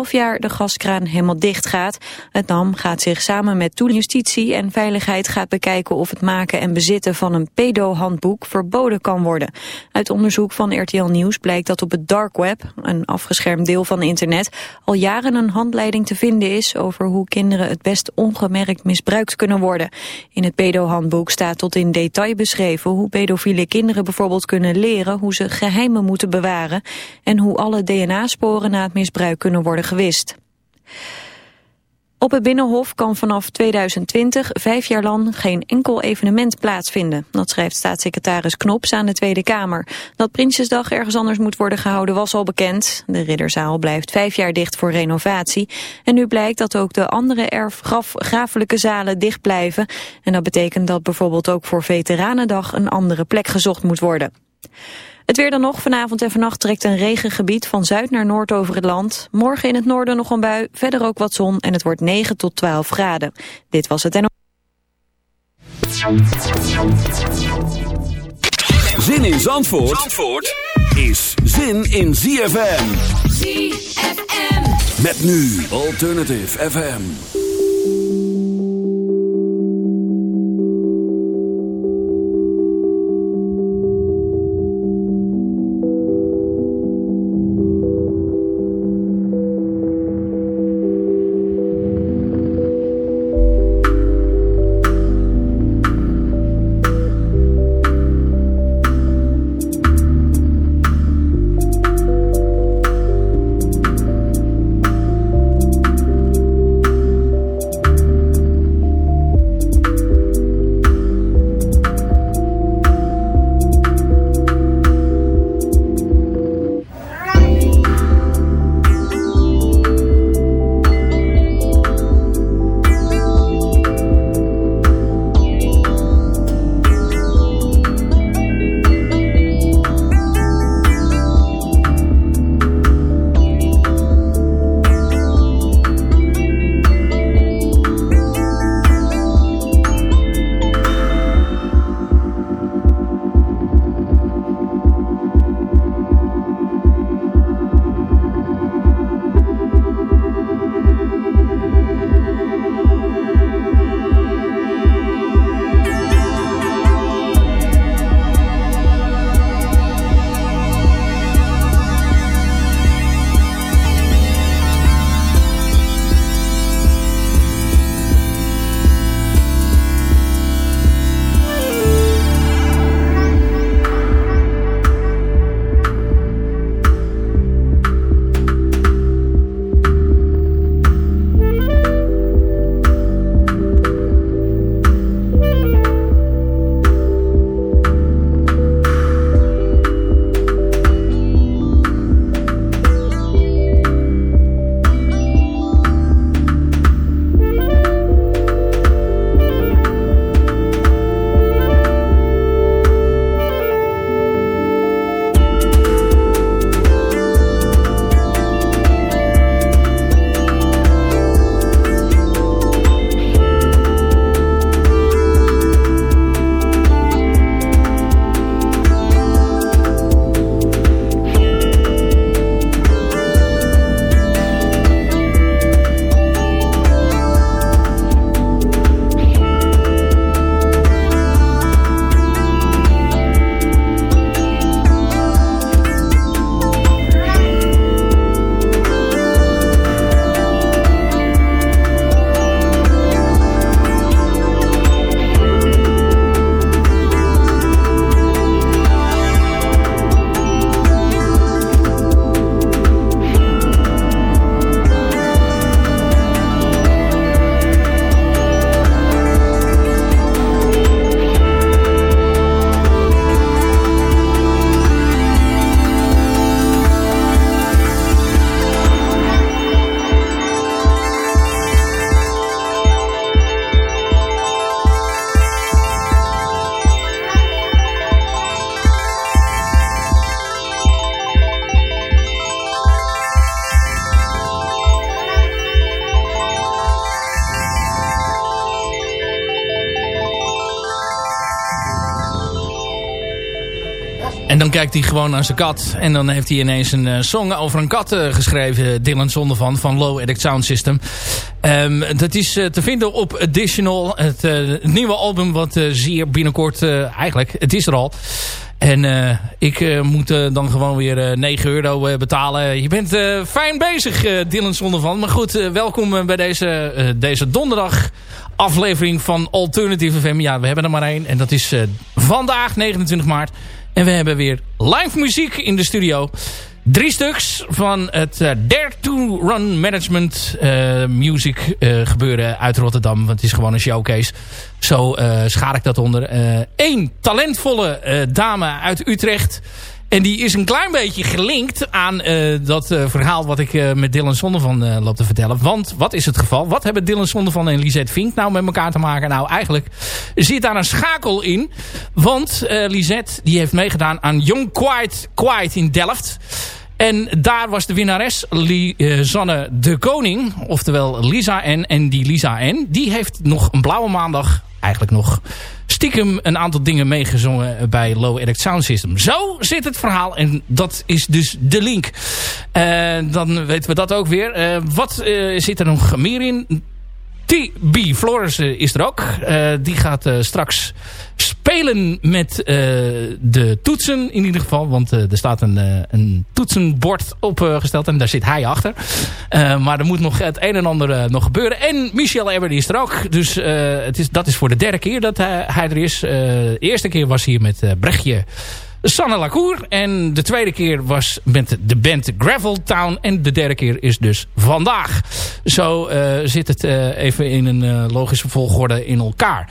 elf jaar de gaskraan helemaal dicht gaat. Het NAM gaat zich samen met Toen Justitie en Veiligheid gaat bekijken of het maken en bezitten van een pedo-handboek verboden kan worden. Uit onderzoek van RTL Nieuws blijkt dat op het dark web, een afgeschermd deel van internet, al jaren een handleiding te vinden is over hoe kinderen het best ongemerkt misbruikt kunnen worden. In het pedo-handboek staat tot in detail beschreven hoe pedofiele kinderen bijvoorbeeld kunnen leren hoe ze geheimen moeten bewaren en hoe alle DNA-sporen na het misbruik kunnen worden gewist. Op het Binnenhof kan vanaf 2020 vijf jaar lang geen enkel evenement plaatsvinden. Dat schrijft staatssecretaris Knops aan de Tweede Kamer. Dat Prinsjesdag ergens anders moet worden gehouden was al bekend. De Ridderzaal blijft vijf jaar dicht voor renovatie. En nu blijkt dat ook de andere erfgrafelijke zalen dicht blijven. En dat betekent dat bijvoorbeeld ook voor Veteranendag een andere plek gezocht moet worden. Het weer dan nog. Vanavond en vannacht trekt een regengebied van zuid naar noord over het land. Morgen in het noorden nog een bui, verder ook wat zon en het wordt 9 tot 12 graden. Dit was het en... Zin in Zandvoort, Zandvoort is zin in ZFM. ZFM. Met nu Alternative FM. Kijkt hij gewoon naar zijn kat. En dan heeft hij ineens een song over een kat geschreven. Dylan Zondervan van Low Edit Sound System. Um, dat is te vinden op Additional. Het, nieuwe album wat zeer binnenkort... eigenlijk, het is er al. En uh, ik uh, moet uh, dan gewoon weer 9 euro betalen. Je bent fijn bezig, Dylan Zondervan. Maar goed, welkom bij deze, deze donderdag aflevering van Alternative FM. Ja, we hebben er maar één. En dat is vandaag, 29 maart. En we hebben weer live muziek in de studio. Drie stuks van het uh, Dare to Run Management uh, Music uh, gebeuren uit Rotterdam. Want het is gewoon een showcase. Zo schaar ik dat onder. Eén talentvolle dame uit Utrecht. En die is een klein beetje gelinkt aan dat verhaal wat ik met Dylan Zondervan loop te vertellen. Want wat is het geval? Wat hebben Dylan Zondervan en Lisette Vink nou met elkaar te maken? Nou, eigenlijk zit daar een schakel in. Want Lisette die heeft meegedaan aan Young Quiet, Quiet in Delft. En daar was de winnares Lisanne de Koning. Oftewel Lisa N. En die Lisa N. Die heeft nog een blauwe maandag. Eigenlijk nog stiekem een aantal dingen meegezongen bij Low Edit Sound System. Zo zit het verhaal. En dat is dus de link. Uh, dan weten we dat ook weer. Uh, wat uh, zit er nog meer in? T.B. Flores is er ook. die gaat straks spelen met de toetsen in ieder geval. Want er staat een, een toetsenbord opgesteld en daar zit hij achter. maar er moet nog het een en ander nog gebeuren. En Michel Eber is er ook. Dus het is, dat is voor de derde keer dat hij, hij er is. de eerste keer was hier met Brechtje Sanne Lacour. En de tweede keer was met de band Gravel Town. En de derde keer is dus vandaag. Zo uh, zit het uh, even in een uh, logische volgorde in elkaar.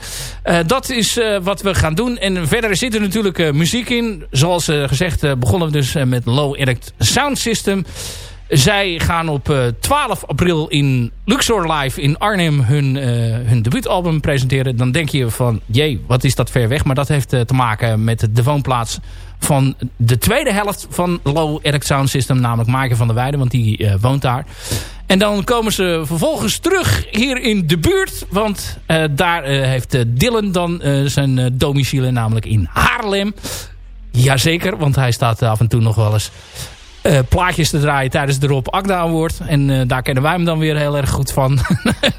dat is wat we gaan doen. En verder zit er natuurlijk muziek in. Zoals gezegd begonnen we dus met Low Edit Sound System. Zij gaan op 12 april in Luxor Live in Arnhem hun, uh, hun debuutalbum presenteren. Dan denk je van, jee, wat is dat ver weg. Maar dat heeft uh, te maken met de woonplaats van de tweede helft van Low Eric Sound System. Namelijk Maaike van der Weijden, want die woont daar. En dan komen ze vervolgens terug hier in de buurt. Want daar heeft Dylan dan zijn domicilie, namelijk in Haarlem. Jazeker, want hij staat af en toe nog wel eens uh, plaatjes te draaien tijdens de Rob Award. En uh, daar kennen wij hem dan weer heel erg goed van.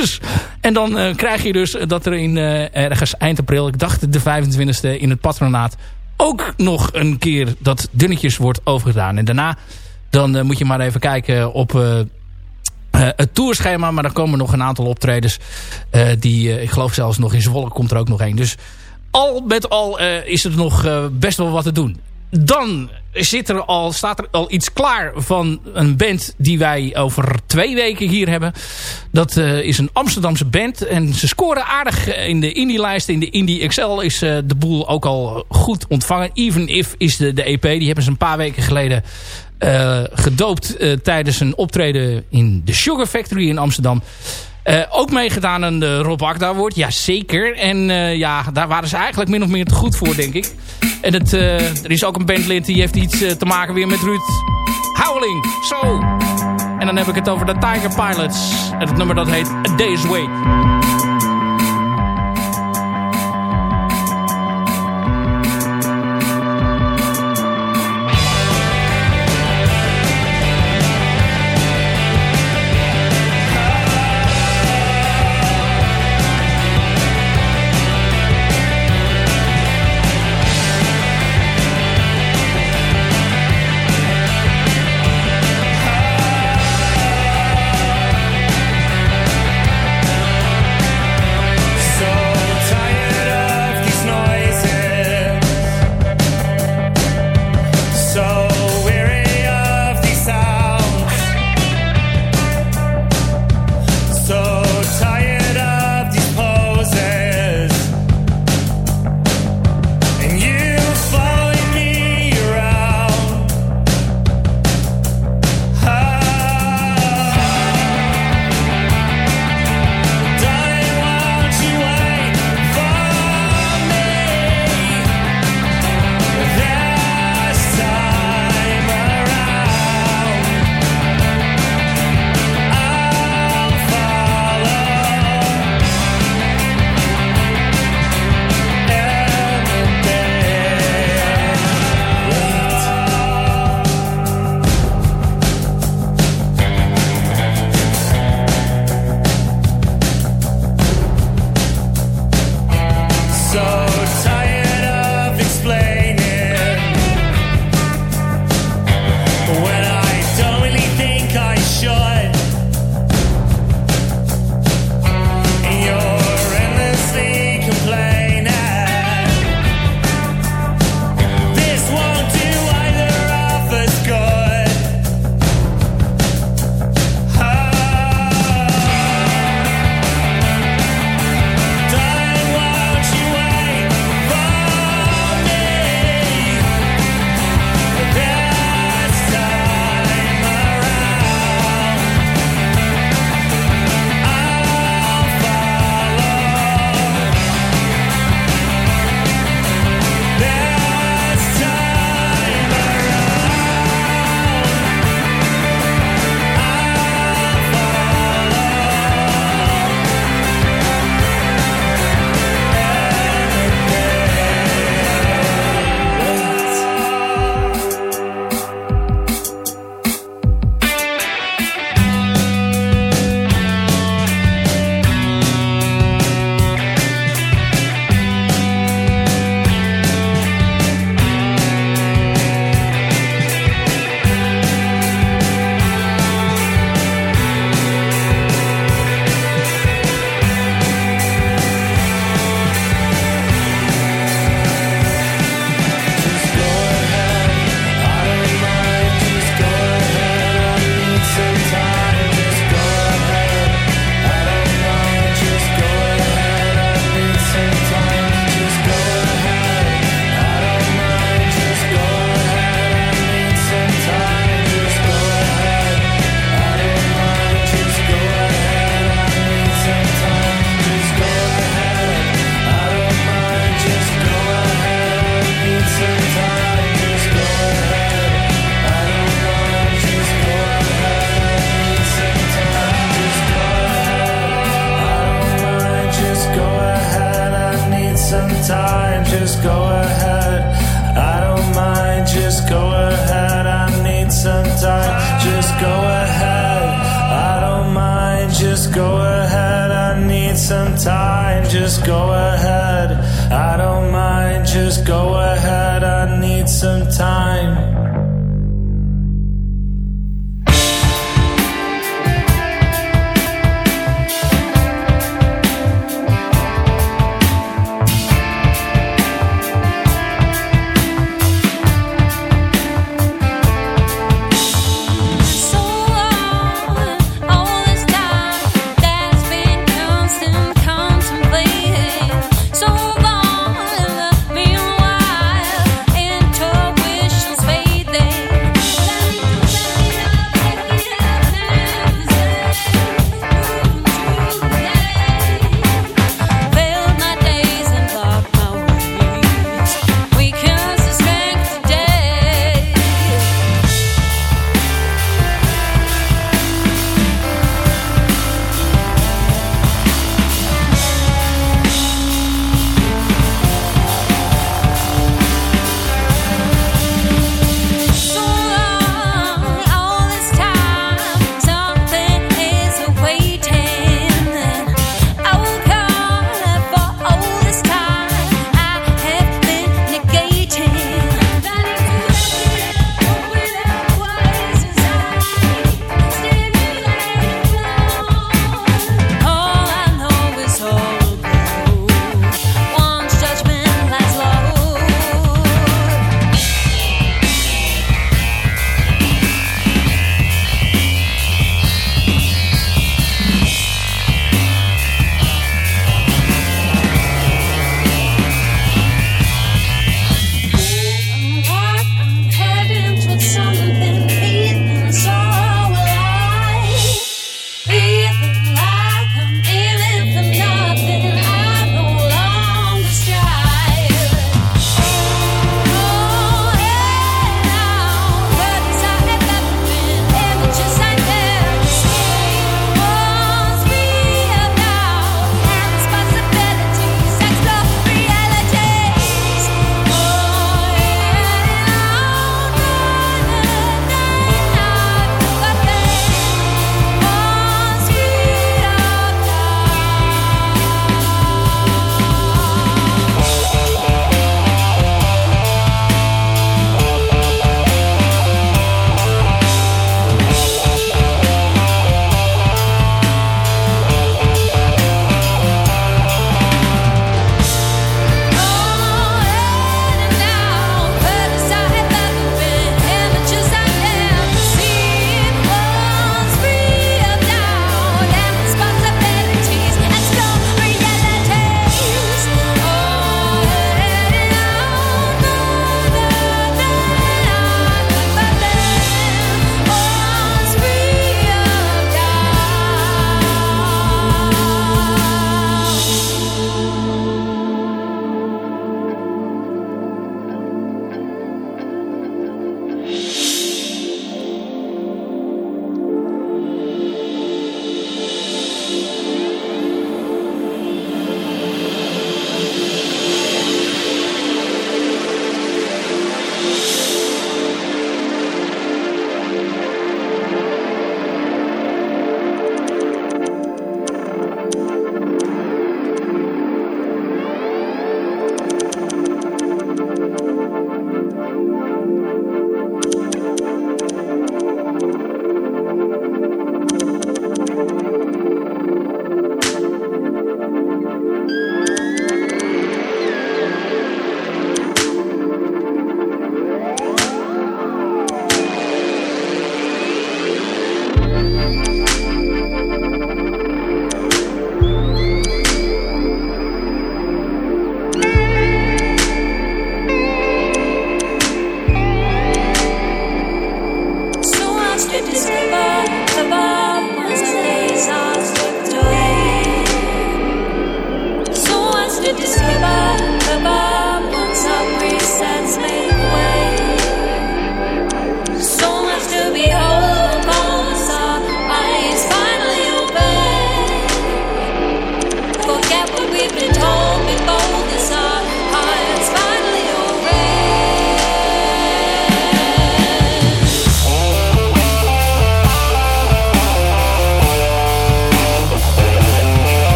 en dan uh, krijg je dus dat er in ergens eind april, ik dacht de 25e in het patronaat, ook nog een keer dat dunnetjes wordt overgedaan. En daarna dan moet je maar even kijken op het tourschema. Maar dan komen nog een aantal optredens. die, ik geloof zelfs nog in Zwolle komt er ook nog één. Dus al met al is er nog best wel wat te doen dan zit er al, staat er al iets klaar van een band die wij over twee weken hier hebben. Dat uh, is een Amsterdamse band. En ze scoren aardig in de indie-lijst. In de Indie Excel is uh, de boel ook al goed ontvangen. Even If is de, de EP. Die hebben ze een paar weken geleden uh, gedoopt tijdens een optreden in de Sugar Factory in Amsterdam. Uh, ook meegedaan aan de Rob Akda wordt. Ja, zeker. En uh, ja, daar waren ze eigenlijk min of meer te goed voor, denk ik. En het, uh, er is ook een bandlid die heeft iets te maken weer met Ruud Howling. Zo. En dan heb ik het over de Tiger Pilots. En het nummer dat heet A Day's Wait.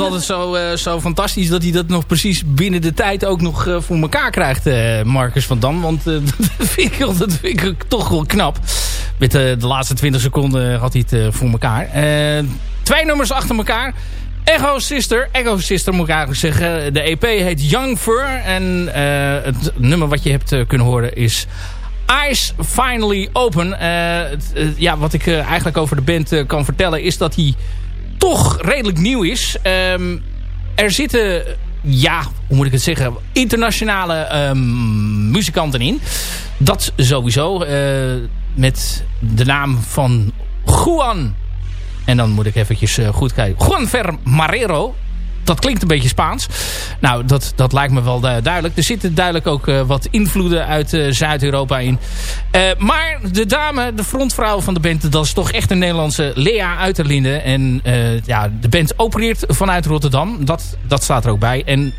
Het altijd zo, zo fantastisch dat hij dat nog precies binnen de tijd ook nog voor elkaar krijgt, Marcus van Dam. Want dat, vind ik, dat vind ik toch wel knap. Met de laatste 20 seconden had hij het voor elkaar. twee nummers achter elkaar. Echo Sister. Echo Sister moet ik eigenlijk zeggen. De EP heet Young Fur. En het nummer wat je hebt kunnen horen is Eyes Finally Open. Ja, wat ik eigenlijk over de band kan vertellen is dat hij toch redelijk nieuw is. Um, er zitten, ja, hoe moet ik het zeggen, internationale um, muzikanten in. Dat sowieso. met de naam van Juan. En dan moet ik eventjes goed kijken. Juan Vermarero dat klinkt een beetje Spaans. Nou, dat, dat lijkt me wel duidelijk. Er zitten duidelijk ook uh, wat invloeden uit uh, Zuid-Europa in. Uh, maar de dame, de frontvrouw van de band... dat is toch echt een Nederlandse Lea Uiterlinde. En ja, de band opereert vanuit Rotterdam. Dat, dat staat er ook bij. En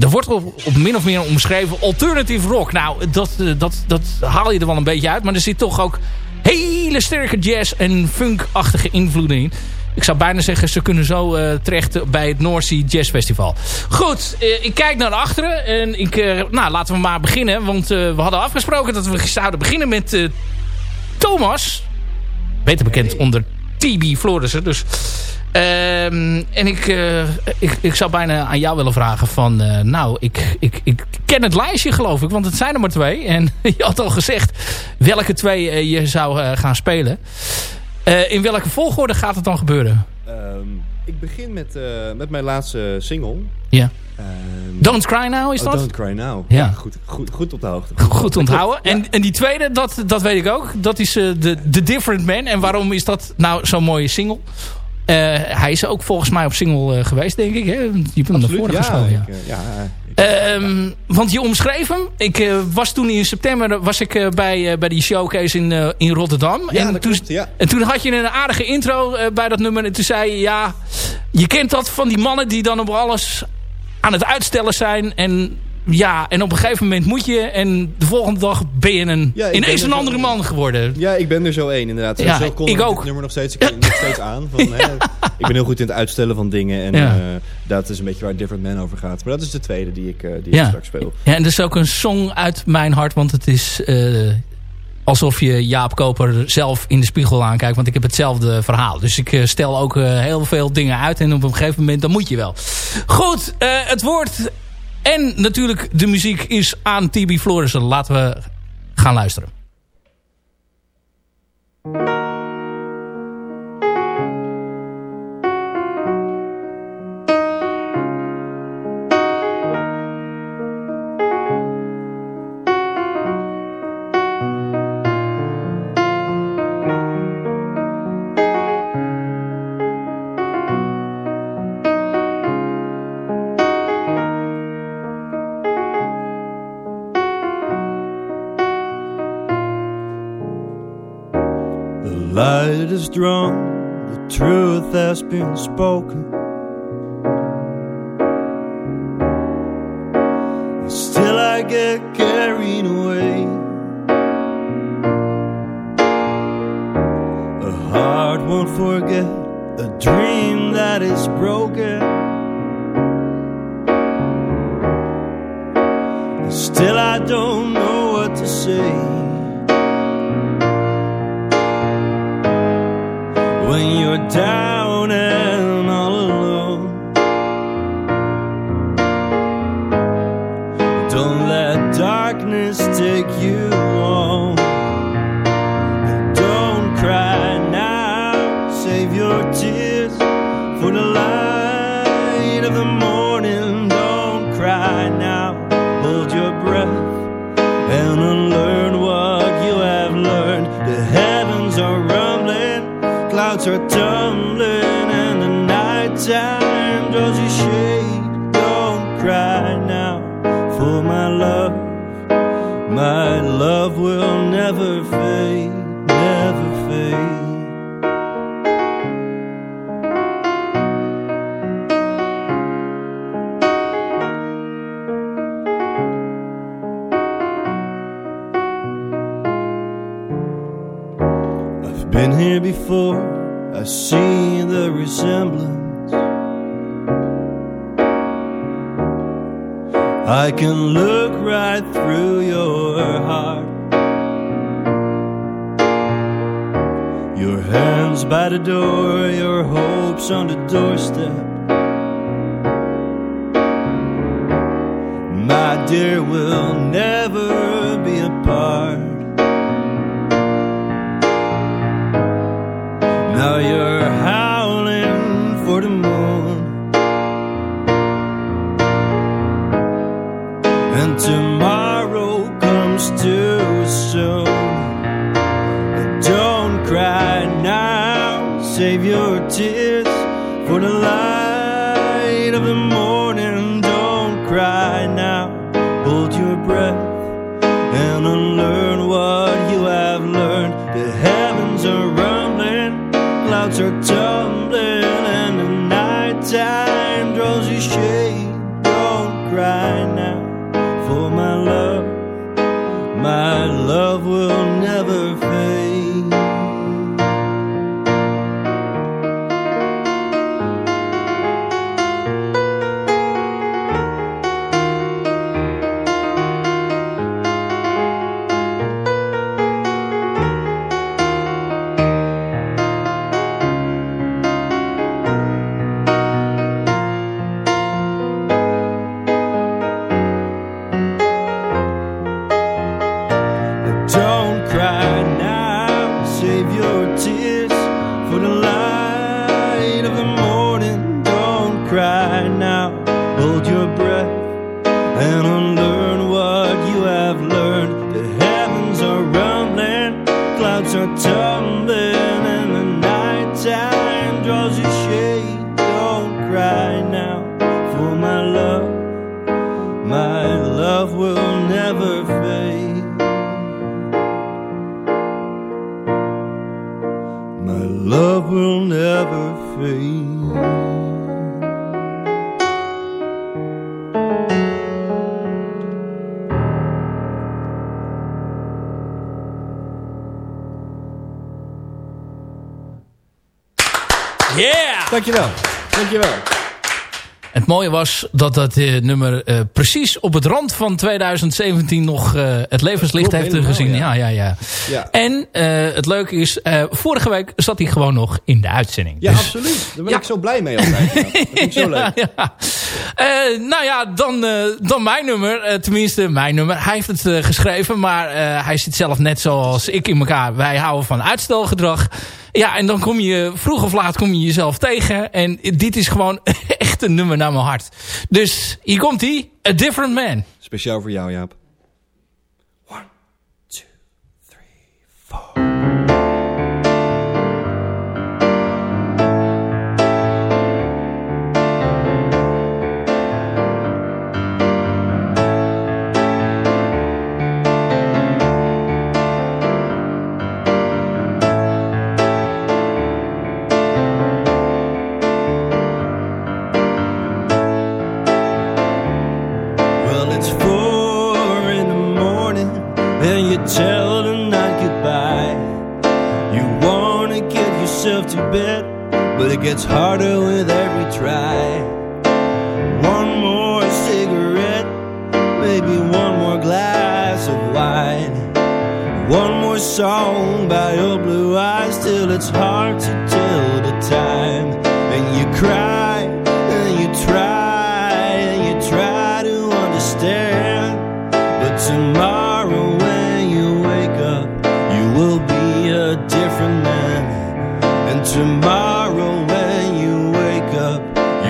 er wordt op, op, min of meer omschreven alternative rock. Nou, dat, dat, dat haal je er wel een beetje uit. Maar er zit toch ook hele sterke jazz- en funk-achtige invloeden in. Ik zou bijna zeggen, ze kunnen zo uh, terecht bij het North Sea Jazz Festival. Goed, uh, ik kijk naar achteren. En ik, uh, nou, laten we maar beginnen. Want we hadden afgesproken dat we zouden beginnen met Thomas. Beter bekend onder TB Florissen. Dus, ehm, en ik, ik, ik zou bijna aan jou willen vragen van... nou, ik, ik, ik ken het lijstje geloof ik. Want het zijn er maar twee. En je had al gezegd welke twee je zou gaan spelen. Uh, in welke volgorde gaat het dan gebeuren? Um, ik begin met, uh, met mijn laatste single. Ja. Um, don't Cry Now is oh, dat? Don't Cry Now. Ja, ja goed, goed, goed op de hoogte. Goed, goed onthouden. Ja. En, en die tweede, dat, dat weet ik ook. Dat is uh, The, The Different Man. En waarom is dat nou zo'n mooie single? Hij is ook volgens mij op single geweest, denk ik. Hè? Je hebt hem geschoven. Ja, ja. Um, want je omschreef hem. Ik was toen in september was ik, bij, bij die showcase in, in Rotterdam. En, toen, klopt, en toen had je een aardige intro bij dat nummer. En toen zei je, ja, je kent dat van die mannen die dan op alles aan het uitstellen zijn. En ja, en op een gegeven moment moet je. En de volgende dag ben je een, ja, ineens een andere man geworden. Ja, ik ben er zo één inderdaad. Ja, zo kon ik ook. het nummer nog steeds, nog steeds aan. Van, ja. hè, ik ben heel goed in het uitstellen van dingen. En ja. uh, dat is een beetje waar Different Man over gaat. Maar dat is de tweede die ik, uh, die ik straks speel. Ja, en dat is ook een song uit mijn hart. Want het is... Uh, alsof je Jaap Koper zelf in de spiegel aankijkt. Want ik heb hetzelfde verhaal. Dus ik stel ook heel veel dingen uit. En op een gegeven moment, dan moet je wel. Goed, het woord en natuurlijk de muziek is aan TB Florissen. Laten we gaan luisteren. Truth has been spoken. And still I get carried away. A heart won't forget a dream that is broken. And still I don't know what to say. You're down never fade, never fade. I've Been here before, I see the resemblance. I can look right through your by the door, your hopes on the doorstep. My dear, we'll never Yeah! Dankjewel. Dankjewel. Het mooie was dat dat eh, nummer eh, precies op het rand van 2017 nog eh, het levenslicht Klopt, heeft gezien. Ja, ja. ja, ja. Ja. En het leuke is, vorige week zat hij gewoon nog in de uitzending. Ja, Dus- absoluut. Daar ben Ja. ik zo blij mee altijd. Dat vind ik zo leuk. Eh, nou ja, dan, eh, dan mijn nummer. Eh, tenminste, mijn nummer. Hij heeft het geschreven, maar hij zit zelf net zoals ik in elkaar. Wij houden van uitstelgedrag. Ja, en dan kom je, vroeg of laat kom je jezelf tegen. En dit is gewoon echt een nummer naar mijn hart. Dus hier komt hij, A Different Man. Speciaal voor jou, Jaap. But it gets harder with every try. One more cigarette, maybe one more glass of wine. One more song by your blue eyes till it's hard to tell the time.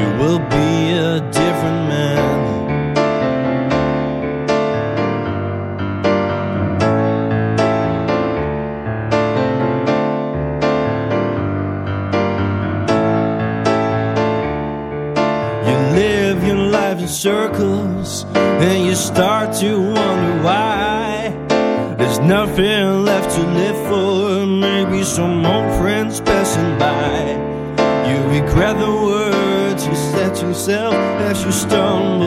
You will to your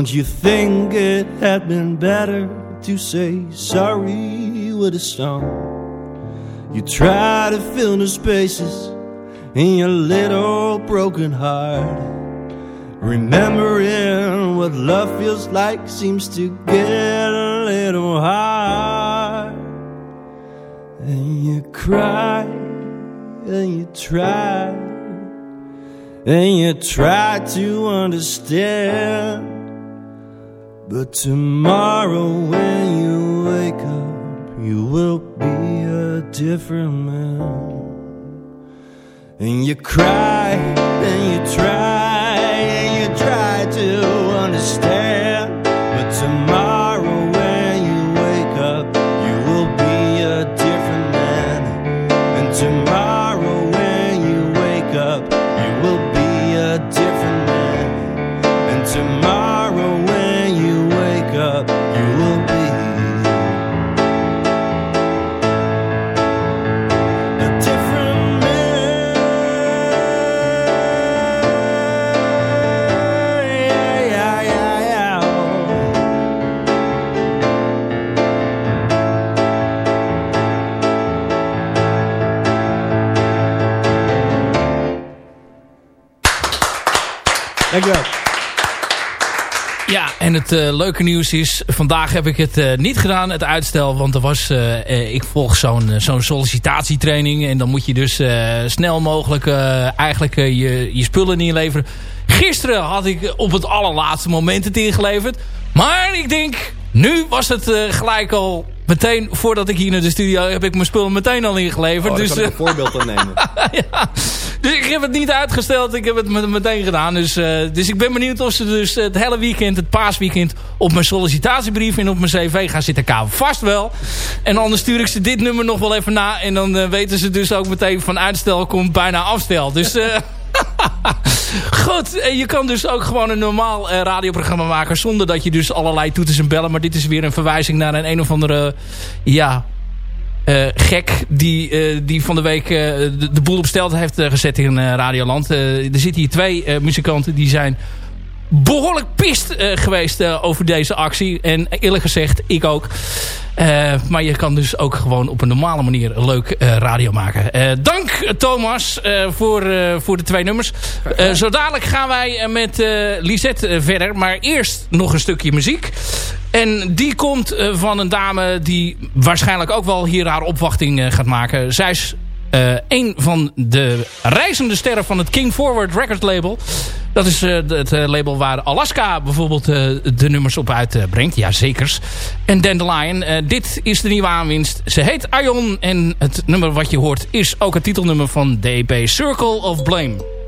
Don't you think it had been better to say sorry with a song? You try to fill the spaces in your little broken heart. Remembering what love feels like seems to get a little hard. And you cry and you try and you try to understand. But tomorrow when you wake up, you will be a different man. And you cry and you try and you try het eh, leuke nieuws is... vandaag heb ik het eh, niet gedaan, het uitstel. Want er was... eh, ik volg zo'n zo'n sollicitatietraining. En dan moet je dus snel mogelijk... eigenlijk je, je spullen inleveren. Gisteren had ik op het allerlaatste moment het ingeleverd. Maar ik denk... Nu was het gelijk al... Meteen voordat ik hier naar de studio... heb ik mijn spullen meteen al ingeleverd. Oh, dus, kan ik een voorbeeld aan nemen. ja. Dus ik heb het niet uitgesteld. Ik heb het met- meteen gedaan. Dus, eh, dus ik ben benieuwd of ze dus het hele weekend, het paasweekend... op mijn sollicitatiebrief en op mijn cv gaan zitten kaven. Vast wel. En anders stuur ik ze dit nummer nog wel even na. En dan eh, weten ze dus ook meteen van uitstel komt bijna afstel. Dus... eh, Goed, je kan dus ook gewoon een normaal radioprogramma maken... zonder dat je dus allerlei toeters en bellen... maar dit is weer een verwijzing naar een een of andere... ja, eh, gek die, eh, die van de week eh, de, boel op stel heeft gezet in Radioland. Er zitten hier twee muzikanten die zijn behoorlijk pist geweest over deze actie. En eerlijk gezegd, ik ook. Eh, maar je kan dus ook gewoon op een normale manier leuk eh, radio maken. Eh, dank Thomas voor, voor de twee nummers. Zo dadelijk gaan wij met Lisette verder. Maar eerst nog een stukje muziek. En die komt van een dame die waarschijnlijk ook wel hier haar opwachting gaat maken. Zij is eh, een van de reizende sterren van het King Forward Record label. Dat is eh, het eh, label waar Alaska bijvoorbeeld de nummers op uitbrengt. ja, zekers. En Dandelion. dit is de nieuwe aanwinst. Ze heet Ion. En het nummer wat je hoort is ook het titelnummer van DP Circle of Blame.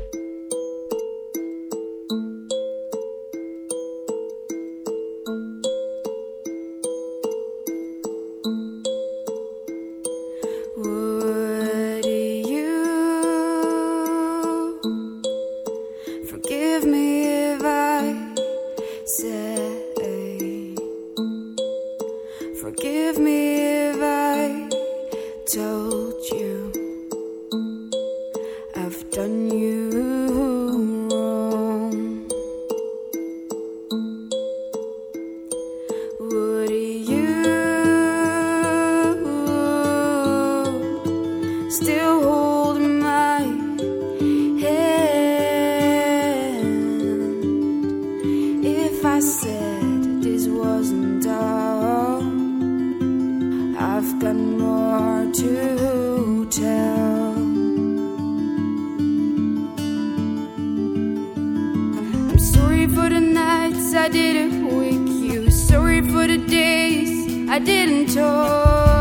I didn't wake you. Sorry for the days I didn't talk.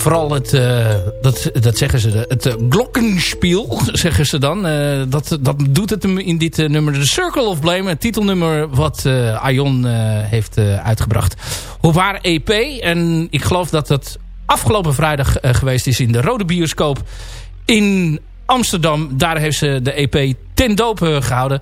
Vooral het, eh, dat, dat zeggen ze, het uh, glockenspiel, zeggen ze dan. Eh, dat, dat doet het in dit nummer. The Circle of Blame, het titelnummer wat Aion heeft uitgebracht. Op haar EP. En ik geloof dat dat afgelopen vrijdag geweest is in de Rode Bioscoop in Amsterdam. Daar heeft ze de EP ten doop gehouden.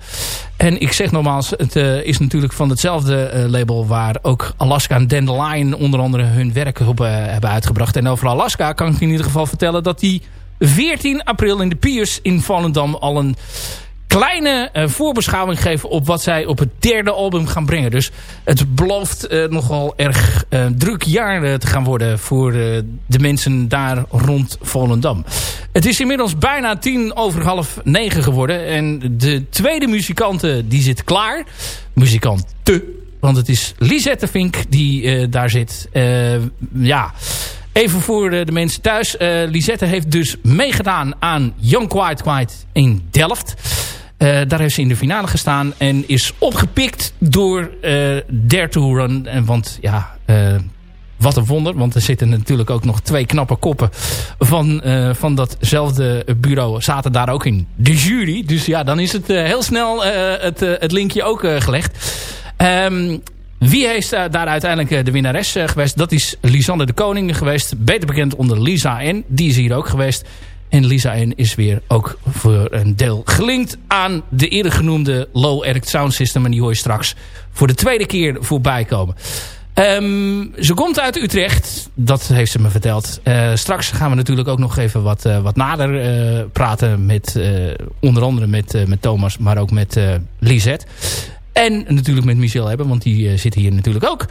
En ik zeg nogmaals, het uh, is natuurlijk van hetzelfde uh, label... waar ook Alaska en Dandelion onder andere hun werk op uh, hebben uitgebracht. En over Alaska kan ik in ieder geval vertellen... dat die 14 april in de Piers in Volendam al een kleine uh, voorbeschouwing geven op wat zij op het derde album gaan brengen. Dus het belooft uh, nogal erg uh, druk jaar te gaan worden voor de mensen daar rond Volendam. Het is inmiddels bijna tien over half negen geworden. En de tweede muzikante die zit klaar. Muzikant te. Want het is Lisette Vink die daar zit. ja... Even voor de, de mensen thuis. Uh, Lisette heeft dus meegedaan aan Young Quiet Quiet in Delft. Uh, daar heeft ze in de finale gestaan. En is opgepikt door uh, Dare Run. En want ja, uh, wat een wonder. Want er zitten natuurlijk ook nog twee knappe koppen van, van datzelfde bureau. Zaten daar ook in de jury. Dus ja, dan is het heel snel het, het linkje ook gelegd. Um, wie heeft daar uiteindelijk de winnares geweest? Dat is Lisanne de Koning geweest. Beter bekend onder Lisa N. Die is hier ook geweest. En Lisa N is weer ook voor een deel gelinkt aan de eerder genoemde Low Eric Sound System. En die hoor je straks voor de tweede keer voorbij komen. Um, ze komt uit Utrecht. Dat heeft ze me verteld. straks gaan we natuurlijk ook nog even wat, wat nader praten. Met, onder andere met, met Thomas, maar ook met Lisette. En natuurlijk met Michel hebben, want die zit hier natuurlijk ook.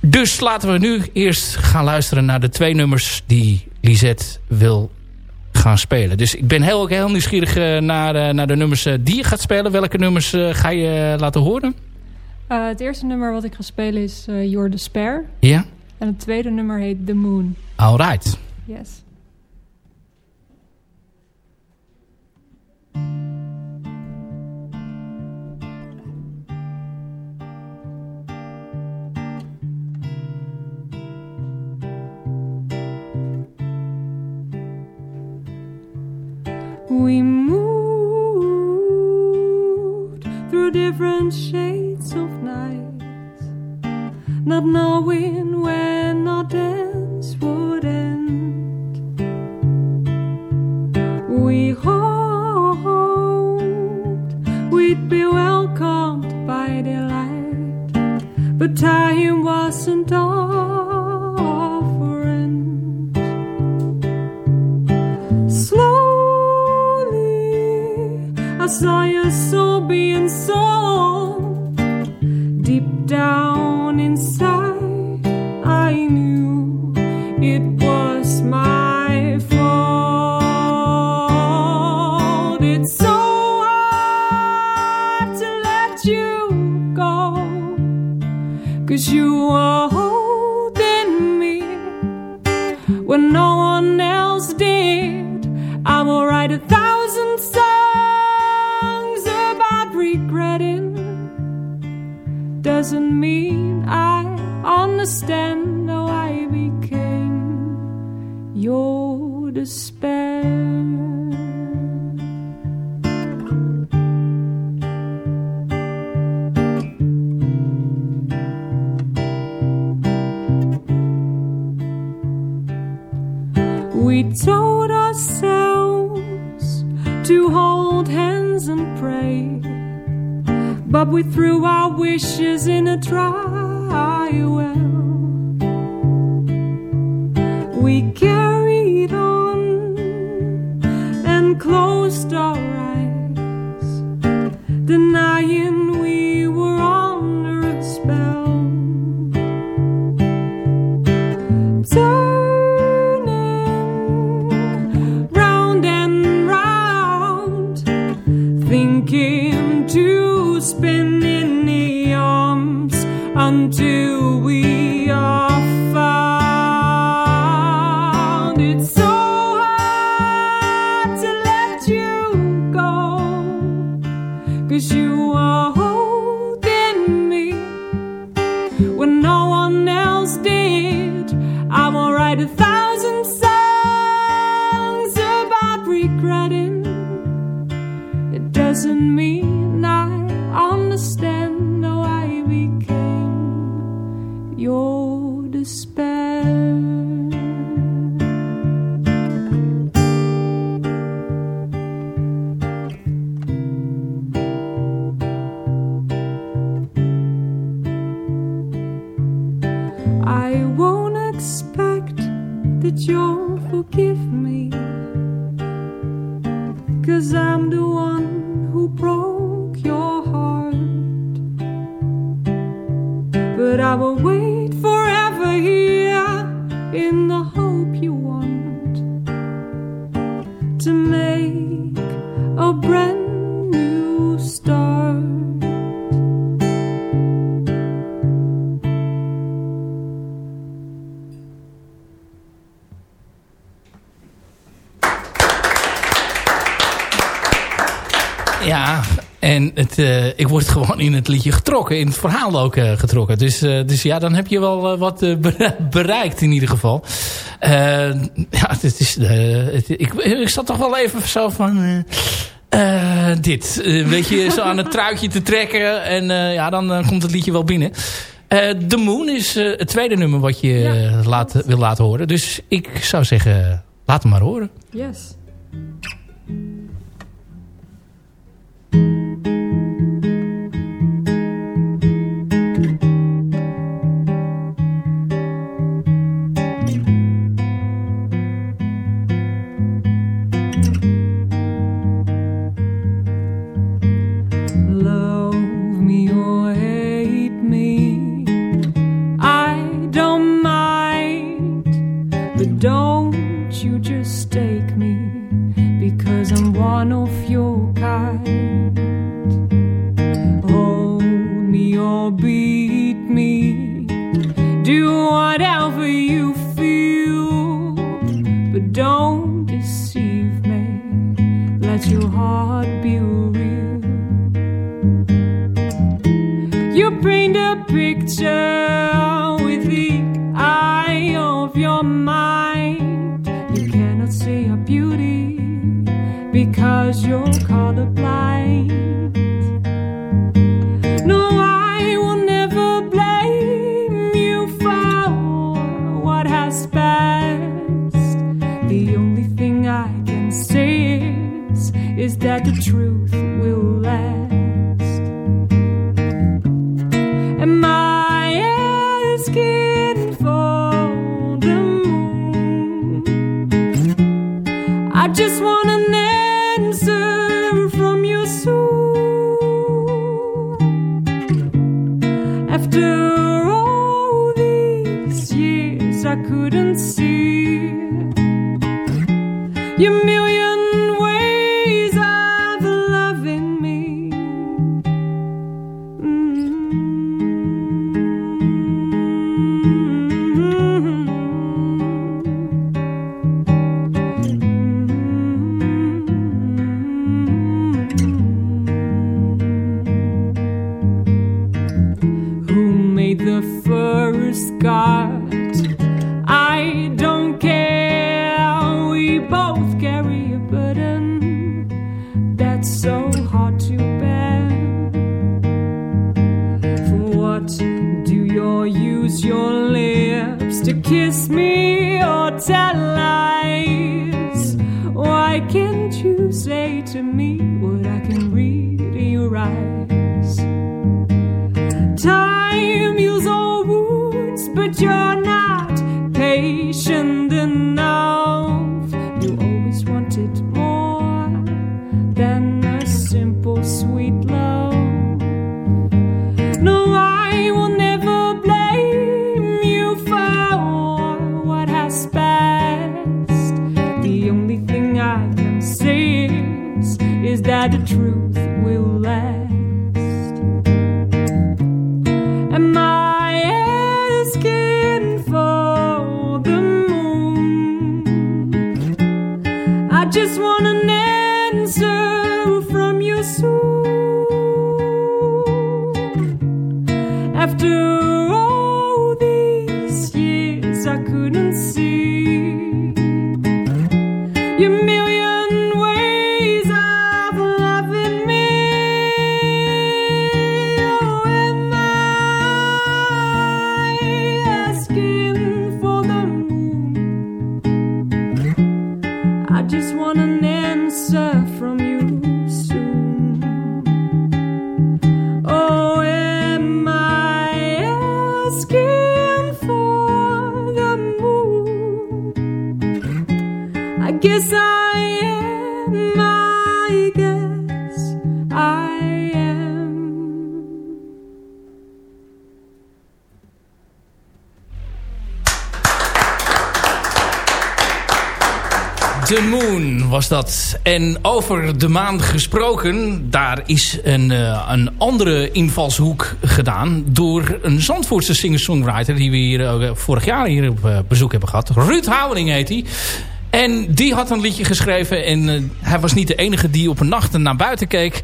Dus laten we nu eerst gaan luisteren naar de twee nummers die Lisette wil gaan spelen. Dus ik ben heel, heel nieuwsgierig uh, naar, uh, naar de nummers die je gaat spelen. Welke nummers ga je laten horen? het eerste nummer wat ik ga spelen is Your Despair. Ja. En het tweede nummer heet The Moon. All right. Yes. We moved through different shades of night, not knowing when our dance would end. We hoped we'd be welcomed by daylight, but time wasn't all. Saw your soul being sold deep down inside. I knew it was my fault. It's so hard to let you go, cause you are Doesn't mean I understand how I became your despair. We told ourselves to hold hands and pray, but we threw our wishes in a dry well. Cause I'm the one who broke your heart. But I will wait eh, ik word gewoon in het liedje getrokken. In het verhaal ook eh, getrokken. Dus, eh, dus ja, dan heb je wel eh, wat bere- bereikt in ieder geval. Ja, het is, het, ik, ik zat toch wel even zo van... dit. Een beetje zo aan het truitje te trekken. En ja, dan komt het liedje wel binnen. The Moon is het tweede nummer wat je laat, wil laten horen. Dus ik zou zeggen, laat hem maar horen. Yes. Your. was dat. En over de maan gesproken, daar is een, eh, een andere invalshoek gedaan... door een Zandvoortse singer-songwriter... die we hier, eh, vorig jaar hier op eh, bezoek hebben gehad. Ruud Houding heet hij. En die had een liedje geschreven. En hij was niet de enige die op een nacht naar buiten keek.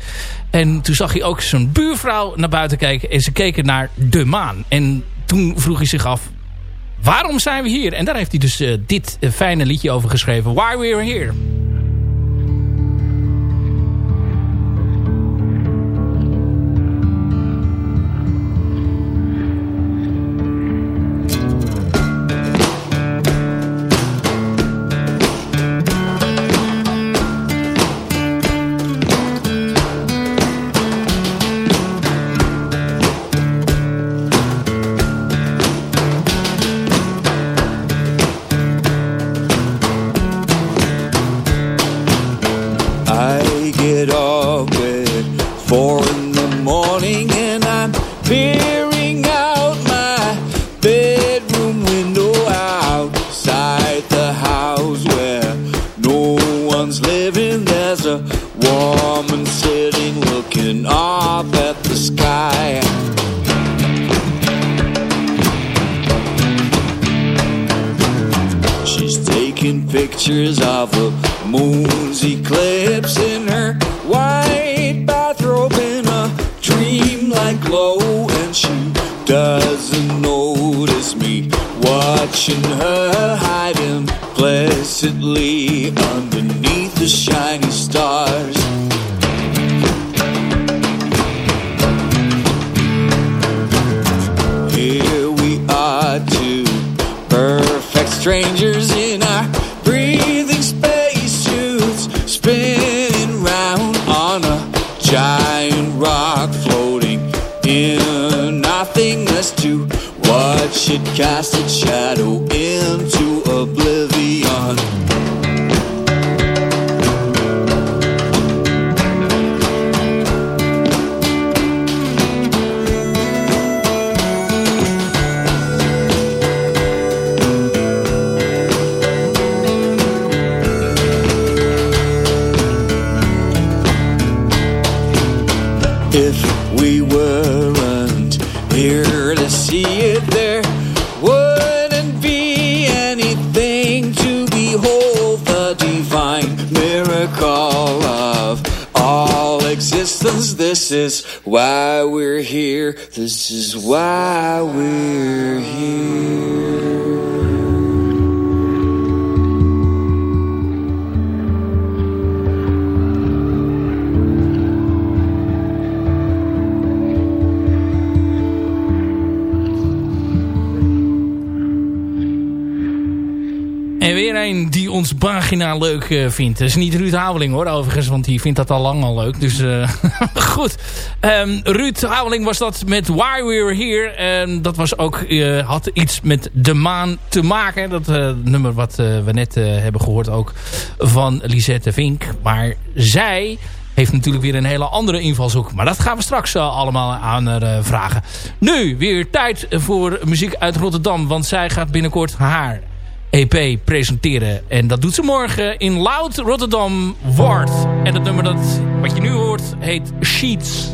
En toen zag hij ook zijn buurvrouw naar buiten kijken. En ze keken naar de maan. En toen vroeg hij zich af... Waarom zijn we hier? En daar heeft hij dus dit fijne liedje over geschreven. Why We're Here. This is why we're here. This is why we're leuk eh, vindt. Dat is niet Ruud Haveling hoor, overigens. Want die vindt dat al lang al leuk. Dus eh, goed. Ehm, Ruud Haveling was dat met Why We're Here. En dat was ook, eh, had iets met de maan te maken. Dat nummer wat we net hebben gehoord ook van Lisette Vink. Maar zij heeft natuurlijk weer een hele andere invalshoek. Maar dat gaan we straks allemaal aan haar vragen. Nu weer tijd voor muziek uit Rotterdam. Want zij gaat binnenkort haar EP presenteren. En dat doet ze morgen in Loud Rotterdam Ward. En het nummer dat, wat je nu hoort heet Sheets.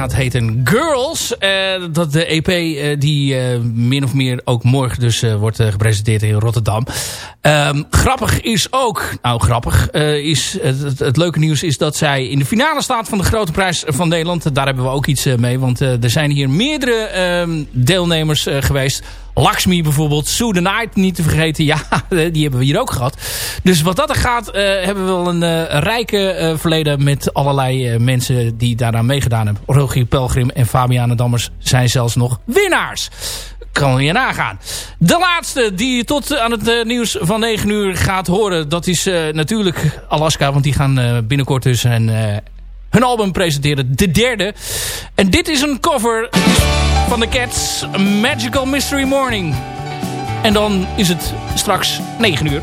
Gaat heten Girls. Eh, dat de EP eh, die eh, min of meer ook morgen dus wordt gepresenteerd in Rotterdam. Ehm, grappig is ook, nou grappig, is het, het, leuke nieuws is dat zij in de finale staat van de Grote Prijs van Nederland. Daar hebben we ook iets mee, want er zijn hier meerdere ehm, deelnemers geweest. Lakshmi bijvoorbeeld, Sue the Night niet te vergeten. Ja, die hebben we hier ook gehad. Dus wat dat er gaat, eh, hebben we wel een eh, rijke eh, verleden met allerlei mensen die daaraan meegedaan hebben. Rogier Pelgrim en Fabiana Dammers zijn zelfs nog winnaars. Kan je nagaan. De laatste die je tot aan het nieuws van 9 uur gaat horen, dat is natuurlijk Alaska. Want die gaan binnenkort dus een hun album presenteren. De derde. En dit is een cover van de Cats. Magical Mystery Morning. En dan is het straks 9 uur.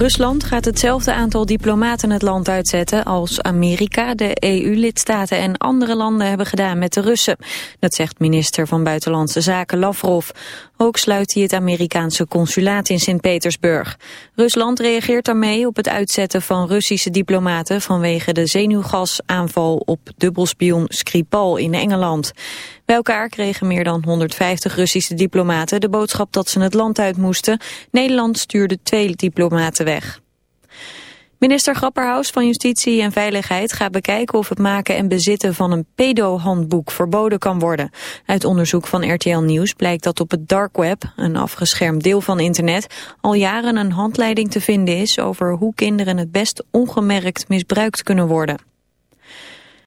Rusland gaat hetzelfde aantal diplomaten het land uitzetten als Amerika, de EU-lidstaten en andere landen hebben gedaan met de Russen. Dat zegt minister van Buitenlandse Zaken Lavrov. Ook sluit hij het Amerikaanse consulaat in Sint-Petersburg. Rusland reageert daarmee op het uitzetten van Russische diplomaten vanwege de zenuwgasaanval op dubbelspion Skripal in Engeland. Bij elkaar kregen meer dan 150 Russische diplomaten de boodschap dat ze het land uit moesten. Nederland stuurde twee diplomaten weg. Minister Grapperhaus van Justitie en Veiligheid gaat bekijken of het maken en bezitten van een pedo-handboek verboden kan worden. Uit onderzoek van RTL Nieuws blijkt dat op het dark web, een afgeschermd deel van internet, al jaren een handleiding te vinden is over hoe kinderen het best ongemerkt misbruikt kunnen worden.